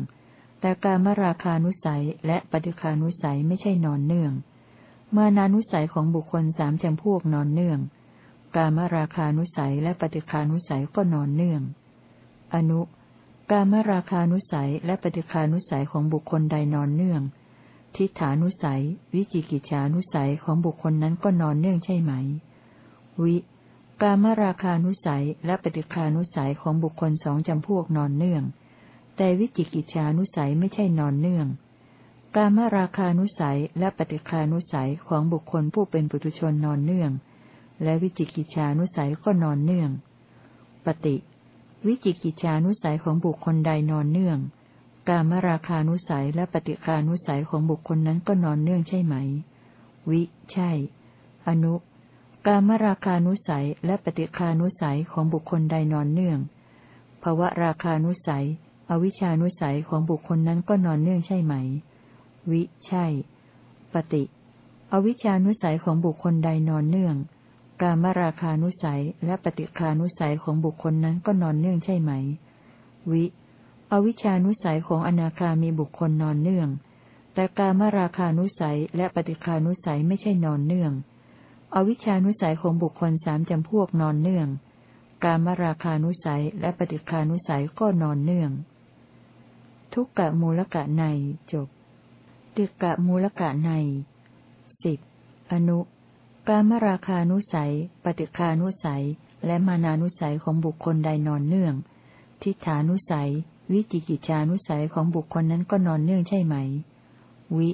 A: แต่การมราคานุสัยและปฏิคานุสัยไม่ใช่นอนเนื่อง มานานุสัยของบุคคลสามจำพวกนอนเนื่อง การมราคานุสัยและปฏิคานุสัยก็นอนเนื่อง อนุการมราคานุสัยและปฏิคานุสัยของบุคคลใดนอนเนื่อง ทิฏฐานุสัย วิจิกิจฉานุสัยของบุคคลนั้นก็นอนเนื่องใช่ไหม วิ กามราคานุสัยและปฏิคานุสัยของบุคคลสองจำพวกนอนเนื่อง แต่วิจิกิจฉานุสัยไม่ใช่นอนเนื่อง กามราคานุสัยและปฏิคานุสัยของบุคคลผู้เป็นปุถุชนนอนเนื่อง และวิจิกิจฉานุสัยก็นอนเนื่อง ปฏิ วิจิกิจฉานุสัยของบุคคลใดนอนเนื่อง การมราคานุสัยและปฏิคานุสัยของบุคคลนั้นก็นอนเนื่องใช่ไหม วิ ใช่ อนุ การมราคานุสัยและปฏิคานุสัยของบุคคลใดนอนเนื่องภาวะราคานุสัย อวิชานุสัยของบุคคลนั้นก็นอนเนื่องใช่ไหม วิ ใช่ ปฏิ อวิชานุสัยของบุคคลใดนอนเนื่อง การมราคานุสัยและปฏิคานุสัยของบุคคลนั้นก็นอนเนื่องใช่ไหม วิ อวิชานุสัยของอนาคามีบุคคลนอนเนื่อง แต่การมราคานุสัยและปฏิคานุสัยไม่ใช่นอนเนื่อง อวิชานุสัยของบุคคลสามจำพวกนอนเนื่อง การมราคานุสัยและปฏิคานุสัยก็นอนเนื่อง ทุกกะมูลกะในจบติกะมูลกะในสิบอนุการมราคานุสัย ปฏิคานุสัย และมานานุสัยของบุคคลใดนอนเนื่อง ทิฏฐานุสัย วิจิกิจานุสัยของบุคคลนั้นก็นอนเนื่องใช่ไหม วิ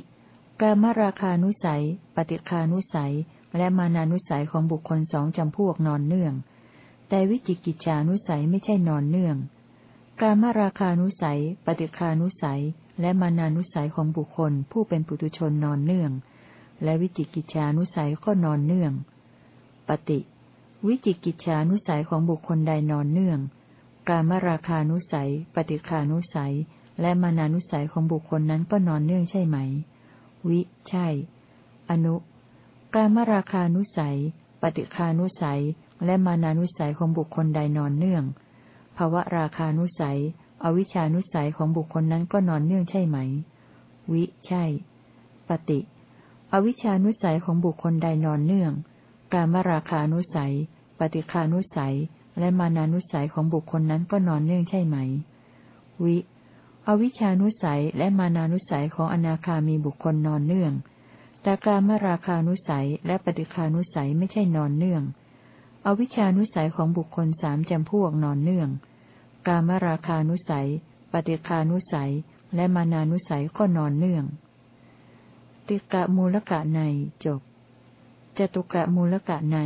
A: กามราคานุสัย ปฏิคานุสัย และมานานุสัยของบุคคลสองจำพวกนอนเนื่อง แต่วิจิกิจานุสัยไม่ใช่นอนเนื่อง กามราคานุสัย ปฏิคานุสัย และมานานุสัยของบุคคล ผู้เป็นปุตุชนนอนเนื่อง และวิจิกิจานุสัยก็นอนเนื่อง ปฏิ วิจิกิจานุสัยของบุคคลใดนอนเนื่อง การมราคานุสัย ปฏิคานุสัย และมานานุสัยของบุคคลนั้นก็นอนเนื่องใช่ไหม วิ ใช่ อนุ การมราคานุสัย ปฏิคานุสัย และมานานุสัยของบุคคลใดนอนเนื่องภาวะราคานุสัย อวิชานุสัยของบุคคลนั้นก็นอนเนื่องใช่ไหม วิ ใช่ ปฏิ อวิชานุสัยของบุคคลใดนอนเนื่อง การมราคานุสัย ปฏิคานุสัย และมานานุสัยของบุคคลนั้นก็นอนเนื่องใช่ไหม วิ อวิชานุสัยและมานานุสัยของอนาคามีบุคคลนอนเนื่อง แต่การมราคานุสัยและปฏิคานุสัยไม่ใช่นอนเนื่อง อวิชานุสัยของบุคคลสามจำพวกนอนเนื่อง การมราคานุสัย ปฏิคานุสัย และมานานุสัยก็นอนเนื่อง ติกะมูลกะในจบจตุกะมูลกะใน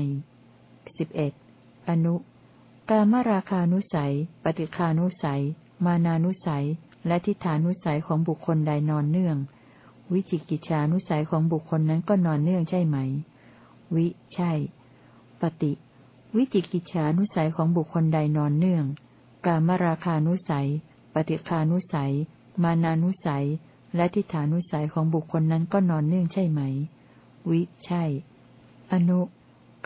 A: สิบเอ็ดอนุ กามราคานุสัย ปฏิคานุสัย มานานุสัย และทิฏฐานุสัยของบุคคลใดนอนเนื่อง วิจิกิจฉานุสัยของบุคคลนั้นก็นอนเนื่องใช่ไหม วิ ใช่ ปฏิ วิจิกิจฉานุสัยของบุคคลใดนอนเนื่อง กามราคานุสัย ปฏิคานุสัย มานานุสัย และทิฏฐานุสัยของบุคคลนั้นก็นอนเนื่องใช่ไหม วิ ใช่ อนุ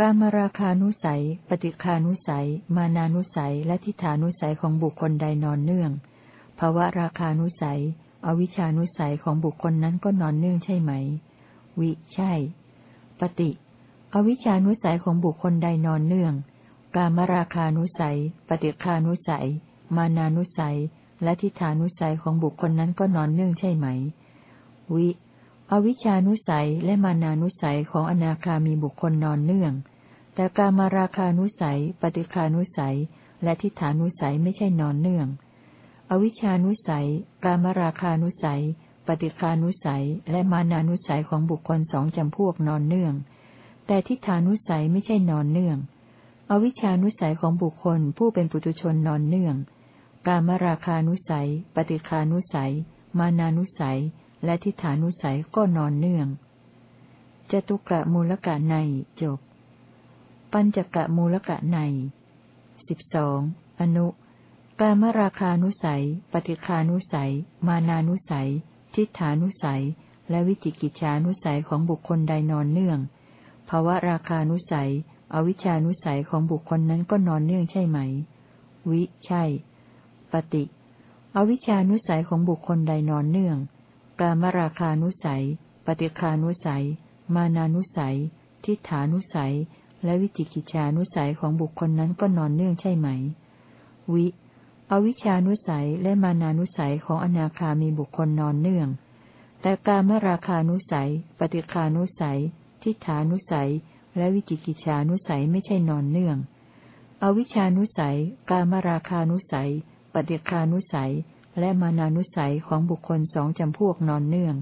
A: การมราคานุสัย ปฏิคานุสัย มานานุสัย และทิฏฐานุสัยของบุคคลใดนอนเนื่องภาวะราคานุสัย อวิชานุสัยของบุคคลนั้นก็นอนเนื่องใช่ไหม วิ ใช่ ปฏิ อวิชานุสัยของบุคคลใดนอนเนื่อง กามราคานุสัย ปฏิคานุสัย มานานุสัย และทิฏฐานุสัยของบุคคลนั้นก็นอนเนื่องใช่ไหม วิ อวิชานุสัยและมานานุสัยของอนาคามีบุคคลนอนเนื่อง แต่การมาราคานุสัย ปฏิคานุสัย และทิฏฐานุสัยไม่ใช่นอนเนื่อง อวิชานุสัย การมาราคานุสัย ปฏิคานุสัย และมานานุสัยของบุคคลสองจำพวกนอนเนื่อง แต่ทิฏฐานุสัยไม่ใช่นอนเนื่อง อวิชานุสัยของบุคคลผู้เป็นปุถุชนนอนเนื่อง การมราคานุสัย ปฏิคานุสัย มานานุสัย และทิฏฐานุสัยก็นอนเนื่อง จตุกะมูลกะในจบ ปัญจกะมูลกะในสิบสองอนุการมราคานุสัย ปฏิคานุสัย มานานุสัย ทิฏฐานุสัย และวิจิกิจฉานุสัยของบุคคลใดนอนเนื่อง ภาวะราคานุสัย อวิชานุสัยของบุคคลนั้นก็นอนเนื่องใช่ไหม วิ ใช่ ปฏิ อวิชานุสัยของบุคคลใดนอนเนื่อง กามราคานุสัย ปฏิคานุสัย มานานุสัย ทิฏฐานุสัย และวิจิกิจานุสัยของบุคคลนั้นก็นอนเนื่องใช่ไหม วิ อวิชานุสัยและมานานุสัยของอนาคามีบุคคลนอนเนื่อง แต่การมราคานุสัย ปฏิคานุสัย ทิฏฐานุสัย และวิจิกิจานุสัยไม่ใช่นอนเนื่อง อวิชานุสัย กามราคานุสัย ปฏิคานุสัย และมานานุสัยของบุคคลสองจำพวกนอนเนื่อง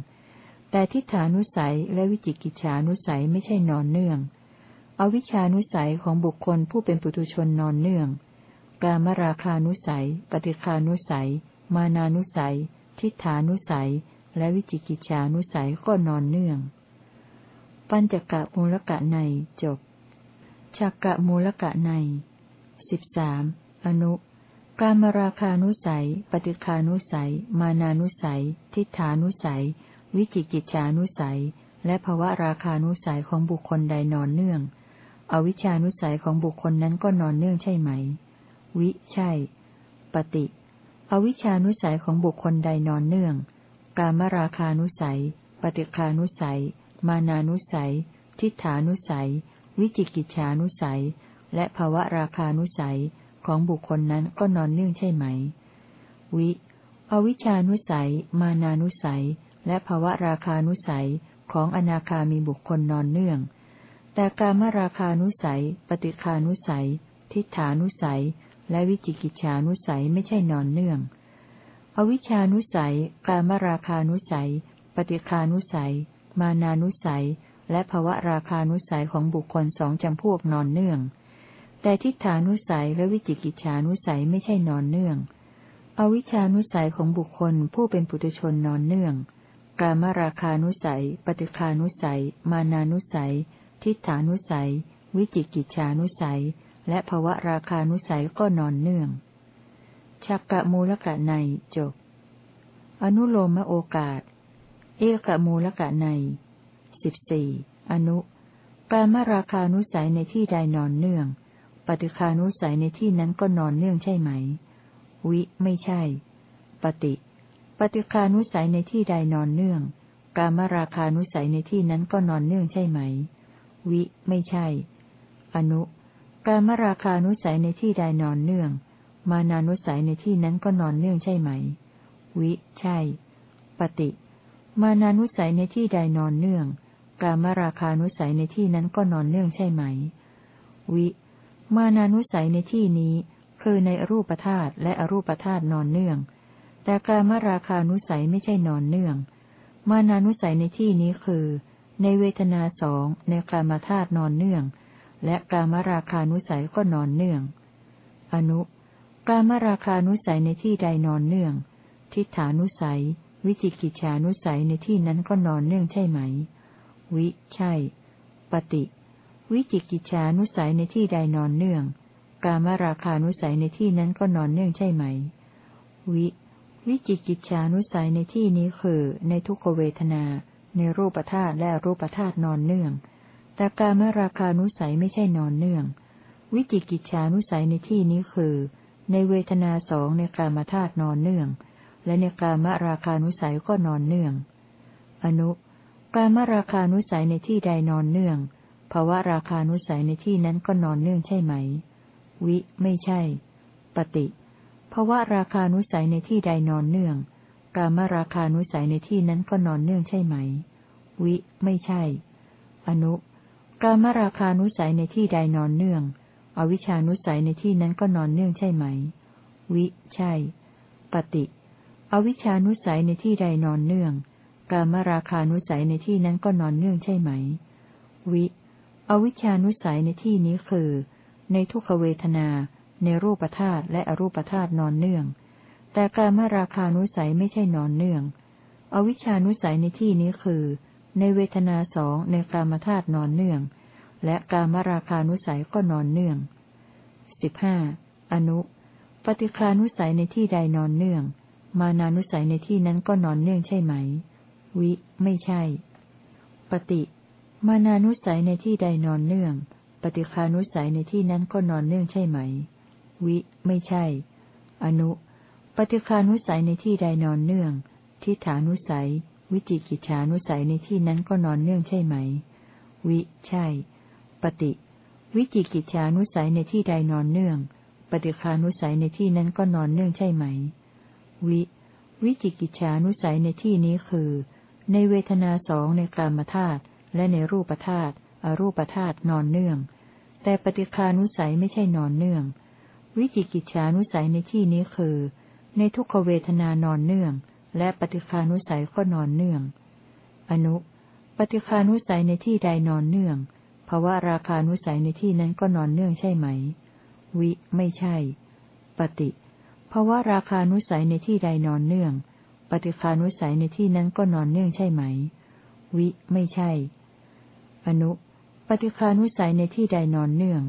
A: แต่ทิฏฐานุสัยและวิจิกิจานุสัยไม่ใช่นอนเนื่อง อวิชานุสัยของบุคคลผู้เป็นปุถุชนนอนเนื่อง กามราคานุสัย ปฏิคานุสัย มานานุสัย ทิฏฐานุสัย และวิจิกิจฉานุสัยก็นอนเนื่อง ปัญจกะมูลกะในจบชักกะมูลกะในสิบสามอนุ การมราคานุสัย ปฏิคานุสัย มานานุสัย ทิฏฐานุสัย วิจิกิจฉานุสัย และภวะราคานุสัยของบุคคลใดนอนเนื่อง อวิชานุสัยของบุคคลนั้นก็นอนเนื่องใช่ไหม วิ ใช่ ปฏิ อวิชานุสัยของบุคคลใดนอนเนื่อง การมราคานุสัย ปฏิคานุสัย มานานุสัย ทิฏฐานุสัย วิจิกิจฉานุสัย และภาวะราคานุสัยของบุคคลนั้นก็นอนเนื่องใช่ไหม วิ อวิชานุสัย มานานุสัย และภาวะราคานุสัยของอนาคามีบุคคลนอนเนื่อง แต่การมราคานุสัย ปฏิคานุสัย ทิฏฐานุสัย และวิจิกิจฉานุสัยไม่ใช่นอนเนื่อง อวิชานุสัย การมราคานุสัย ปฏิคานุสัย มานานุสัย และภวะราคานุสัยของบุคคลสองจำพวกนอนเนื่อง แต่ทิฏฐานุสัยและวิจิกิจฉานุสัยไม่ใช่นอนเนื่อง อวิชานุสัยของบุคคลผู้เป็นปุถุชนนอนเนื่อง การมราคานุสัย ปฏิคานุสัย มานานุสัย ทิฏฐานุสัย วิจิกิจฉานุสัย และภวะราคานุสัยก็นอนเนื่องชักกะมูลกะในจบ อนุโลมโอกาส เอกะมูลกะในสิบสี่อนุการมราคานุสัยในที่ใดนอนเนื่อง ปฏิคานุสัยในที่นั้นก็นอนเนื่องใช่ไหม วิไม่ใช่ ปฏิ ปฏิคานุสัยในที่ใดนอนเนื่อง การมราคานุสัยในที่นั้นก็นอนเนื่องใช่ไหม วิ ไม่ใช่ อนุ การมราคานุสัยในที่ใดนอนเนื่อง มานานุสัยในที่นั้นก็นอนเนื่องใช่ไหม วิ ใช่ ปฏิ มานานุสัยในที่ใดนอนเนื่อง การมราคานุสัยในที่นั้นก็นอนเนื่องใช่ไหม วิ มานานุสัยในที่นี้ คือในรูปธาตุและอรูปธาตุนอนเนื่อง แต่การมราคานุสัยไม่ใช่นอนเนื่อง มานานุสัยในที่นี้คือ ในเวทนาสองในกามธาตุนอนเนื่อง และกามราคานุสัยก็นอนเนื่อง อนุกามราคานุสัยในที่ใดนอนเนื่อง ทิฏฐานุสัย วิจิกิจฉานุสัยในที่นั้นก็นอนเนื่องใช่ไหม วิ ใช่ ปฏิ วิจิกิจฉานุสัยในที่ใดนอนเนื่อง กามราคานุสัยในที่นั้นก็นอนเนื่องใช่ไหม วิ วิจิกิจฉานุสัยในที่นี้คือ ในทุกขเวทนา ในรูปธาตุและรูปธาตุนอนเนื่อง แต่การมราคานุสัยไม่ใช่นอนเนื่อง วิจิกิจฉานุสัยในที่นี้คือ ในเวทนาสองในกามธาตุนอนเนื่อง และในกามราคานุสัยก็นอนเนื่อง อนุกามราคานุสัยในที่ใดนอนเนื่องภาวะราคานุสัยในที่นั้นก็นอนเนื่องใช่ไหม วิ ไม่ใช่ ปฏิภาวะราคานุสัยในที่ใดนอนเนื่อง กามราคานุสัยในที่นั้นก็นอนเนื่องใช่ไหม วิ ไม่ใช่ อนุ กามราคานุสัยในที่ใดนอนเนื่อง อวิชานุสัยในที่นั้นก็นอนเนื่องใช่ไหม วิ ใช่ ปฏิ อวิชานุสัยในที่ใดนอนเนื่อง กามราคานุสัยในที่นั้นก็นอนเนื่องใช่ไหม วิ อวิชานุสัยในที่นี้คือ ในทุกขเวทนา ในรูปธาตุและอรูปธาตุนอนเนื่อง แต่การมราคานุสัยไม่ใช่นอนเนื่อง อวิชานุสัยในที่นี้คือ ในเวทนาสองในกามธาตุนอนเนื่อง และการมราคานุสัยก็นอนเนื่องสิบห้าอนุ ปฏิคานุสัยในที่ใดนอนเนื่อง มานานุสัยในที่นั้นก็นอนเนื่องใช่ไหม วิ ไม่ใช่ ปฏิ มานานุสัยในที่ใดนอนเนื่อง ปฏิคานุสัยในที่นั้นก็นอนเนื่องใช่ไหม วิ ไม่ใช่ อนุ ปฏิคานุสัยในที่ใดนอนเนื่อง ทิฏฐานุสัย วิจิกิจฉานุสัยในที่นั้นก็นอนเนื่องใช่ไหม วิ ใช่ ปฏิ วิจิกิจฉานุสัยในที่ใดนอนเนื่อง ปฏิคานุสัยในที่นั้นก็นอนเนื่องใช่ไหม วิ วิจิกิจฉานุสัยในที่นี้คือ ในเวทนาสองในกามธาตุและในรูปธาตุ อรูปธาตุนอนเนื่อง แต่ปฏิคานุสัยไม่ใช่นอนเนื่อง วิจิกิจฉานุสัยในที่นี้คือ ในทุกขเวทนานอนเนื่อง และปฏิคานุสัยก็นอนเนื่อง อนุ ปฏิคานุสัยในที่ใดนอนเนื่องภาวะราคานุสัยในที่นั้นก็นอนเนื่องใช่ไหม วิ ไม่ใช่ ปฏิภาวะราคานุสัยในที่ใดนอนเนื่อง ปฏิคานุสัยในที่นั้นก็นอนเนื่องใช่ไหม วิ ไม่ใช่ อนุ ปฏิคานุสัยในที่ใดนอนเนื่อง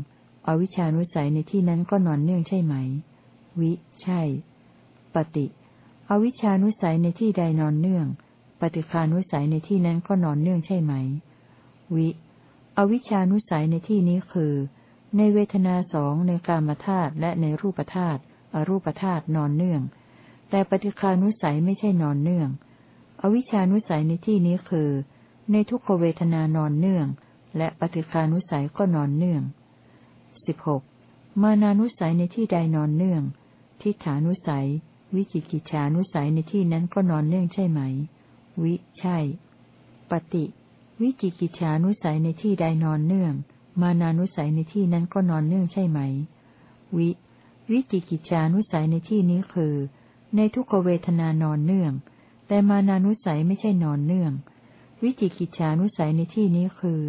A: อวิชานุสัยในที่นั้นก็นอนเนื่องใช่ไหม วิ ใช่ ปฏิ อวิชานุสัยในที่ใดนอนเนื่อง ปฏิคานุสัยในที่นั้นก็นอนเนื่องใช่ไหม วิ อวิชานุสัยในที่นี้คือ ในเวทนาสองในกามธาตุและในรูปธาตุ อรูปธาตุนอนเนื่อง แต่ปฏิคานุสัยไม่ใช่นอนเนื่อง อวิชานุสัยในที่นี้คือ ในทุกขเวทนานอนเนื่อง และปฏิคานุสัยก็นอนเนื่องสิบหกมานานุสัยในที่ใดนอนเนื่อง ทิฏฐานุสัย วิจิกิจฉานุสัยในที่นั้นก็นอนเนื่องใช่ไหม วิ ใช่ ปฏิ วิจิกิจฉานุสัยในที่ใดนอนเนื่อง มานานุสัยในที่นั้นก็นอนเนื่องใช่ไหม วิ วิจิกิจฉานุสัยในที่นี้คือ ในทุกขเวทนานอนเนื่อง แต่มานานุสัยไม่ใช่นอนเนื่อง วิจิกิจฉานุสัยในที่นี้คือ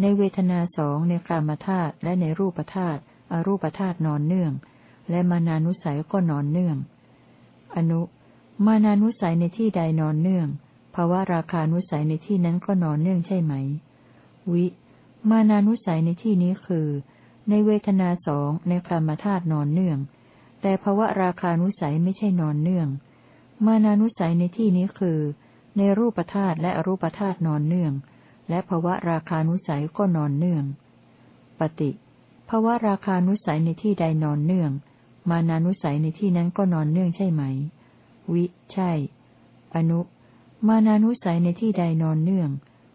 A: ในเวทนาสองในกามธาตุและในรูปธาตุอรูปธาตุนอนเนื่อง และมานานุสัยก็นอนเนื่อง อนุ มานานุสัยในที่ใดนอนเนื่อง ภาวะราคานุสัยในที่นั้นก็นอนเนื่องใช่ไหม วิ มานานุสัยในที่นี้คือ ในเวทนาสองในกามธาตุนอนเนื่อง แต่ภาวะราคานุสัยไม่ใช่นอนเนื่อง มานานุสัยในที่นี้คือ ในรูปธาตุและอรูปธาตุนอนเนื่อง และภาวะราคานุสัยก็นอนเนื่อง ปฏิภาวะราคานุสัยในที่ใดนอนเนื่อง มานานุสัยในที่นั้นก็นอนเนื่องใช่ไหม วิ ใช่ อนุ มานานุสัยในที่ใดนอนเนื่อง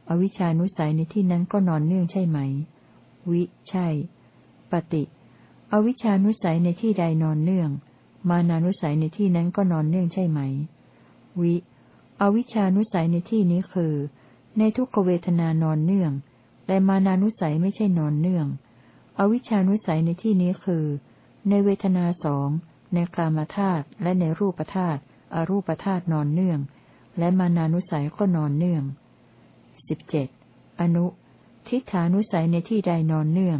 A: อวิชานุสัยในที่นั้นก็นอนเนื่องใช่ไหม วิ ใช่ ปฏิ อวิชานุสัยในที่ใดนอนเนื่อง มานานุสัยในที่นั้นก็นอนเนื่องใช่ไหม วิ อวิชานุสัยในที่นี้คือ ในทุกขเวทนานอนเนื่อง แต่มานานุสัยไม่ใช่นอนเนื่อง อวิชานุสัยในที่นี้คือ ในเวทนาสองในกามธาตุและในรูปธาตุอรูปธาตุนอนเนื่อง และมานานุสัยก็นอนเนื่องสิบเจ็ดอนุ ทิฏฐานุสัยในที่ใดนอนเนื่อง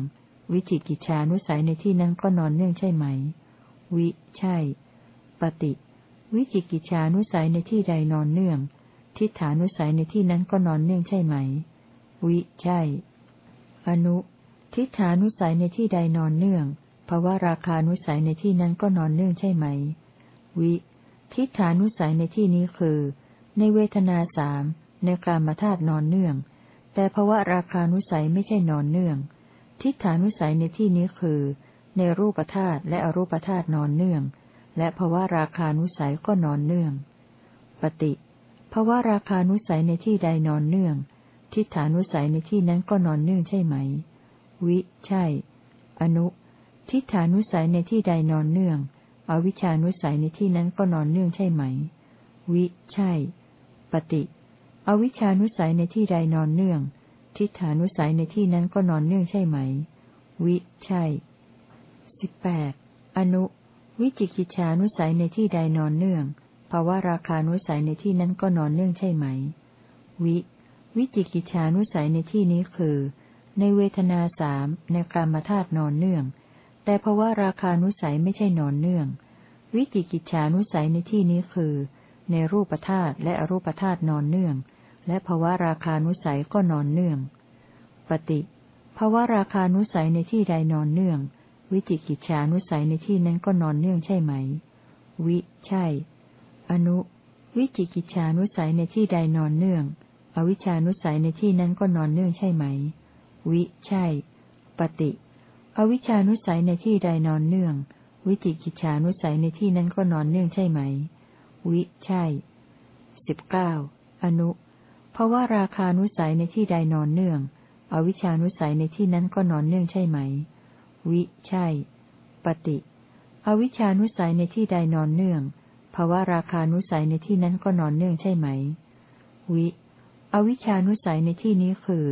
A: วิจิกิจฉานุสัยในที่นั้นก็นอนเนื่องใช่ไหม วิ ใช่ ปฏิ วิจิกิจฉานุสัยในที่ใดนอนเนื่อง ทิฏฐานุสัยในที่นั้นก็นอนเนื่องใช่ไหม วิ ใช่ อนุ ทิฏฐานุสัยในที่ใดนอนเนื่อง ภาวะราคานุสัยในที่นั้นก็นอนเนื่องใช่ไหม วิ ทิฏฐานุสัยในที่นี้คือ ในเวทนาสามในการมาธาตุนอนเนื่อง แต่ภาวะราคานุสัยไม่ใช่นอนเนื่อง ทิฏฐานุสัยในที่นี้คือ ในรูปธาตุและอรูปธาตุนอนเนื่อง และภวะราคานุสัยก็นอนเนื่อง ปฏิภวะราคานุสัยในที่ใดนอนเนื่อง ทิฏฐานุสัยในที่นั้นก็นอนเนื่องใช่ไหม วิ ใช่ อนุ ทิฏฐานุสัยในที่ใดนอนเนื่อง อวิชานุสัยในที่นั้นก็นอนเนื่องใช่ไหม วิ ใช่ ปฏิ อวิชานุสัยในที่ใดนอนเนื่อง ทิฏฐานุสัยในที่นั้นก็นอนเนื่องใช่ไหม วิ ใช่สิบแปดอนุ วิจิกิจานุสัยในที่ใดนอนเนื่อง ภาวะราคานุสัยในที่นั้นก็นอนเนื่องใช่ไหม วิ วิจิกิจานุสัยในที่นี้คือ ในเวทนาสามในกรรมธาตุนอนเนื่อง แต่ภาวะราคานุสัยไม่ใช่นอนเนื่อง วิจิกิจฉานุสัยในที่นี้คือ ในรูปธาตุและอรูปธาตุนอนเนื่อง และภาวะราคานุสัยก็นอนเนื่อง ปฏิภาวะราคานุสัยในที่ใดนอนเนื่อง วิจิกิจฉานุสัยในที่นั้นก็นอนเนื่องใช่ไหม วิ ใช่ อนุ วิจิกิจฉานุสัยในที่ใดนอนเนื่อง อวิชานุสัยในที่นั้นก็นอนเนื่องใช่ไหม วิ ใช่ ปฏิ อวิชานุสัยในที่ใดนอนเนื่อง วิจิกิจฉานุสัยในที่นั้นก็นอนเนื่องใช่ไหม วิใช่สิบเก้าอนุเพราะว่าราคานุสัยในที่ใดนอนเนื่อง อวิชานุสัยในที่นั้นก็นอนเนื่องใช่ไหม วิใช่ ปฏิ อวิชานุสัยในที่ใดนอนเนื่อง ภาวะราคานุสัยในที่นั้นก็นอนเนื่องใช่ไหม วิ อวิชานุสัยในที่นี้คือ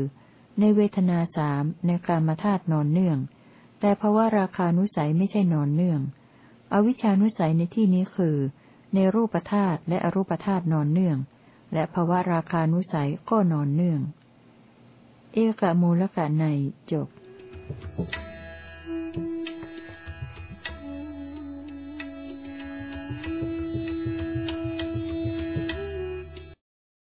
A: ในเวทนาสามในกามธาตุนอนเนื่อง แต่ภาวะราคานุสัยไม่ใช่นอนเนื่อง อวิชานุสัยในที่นี้คือ ในรูปธาตุและอรูปธาตุนอนเนื่อง และภาวะราคานุสัยก็นอนเนื่อง เอกมูลกะในจบ
B: Thank you.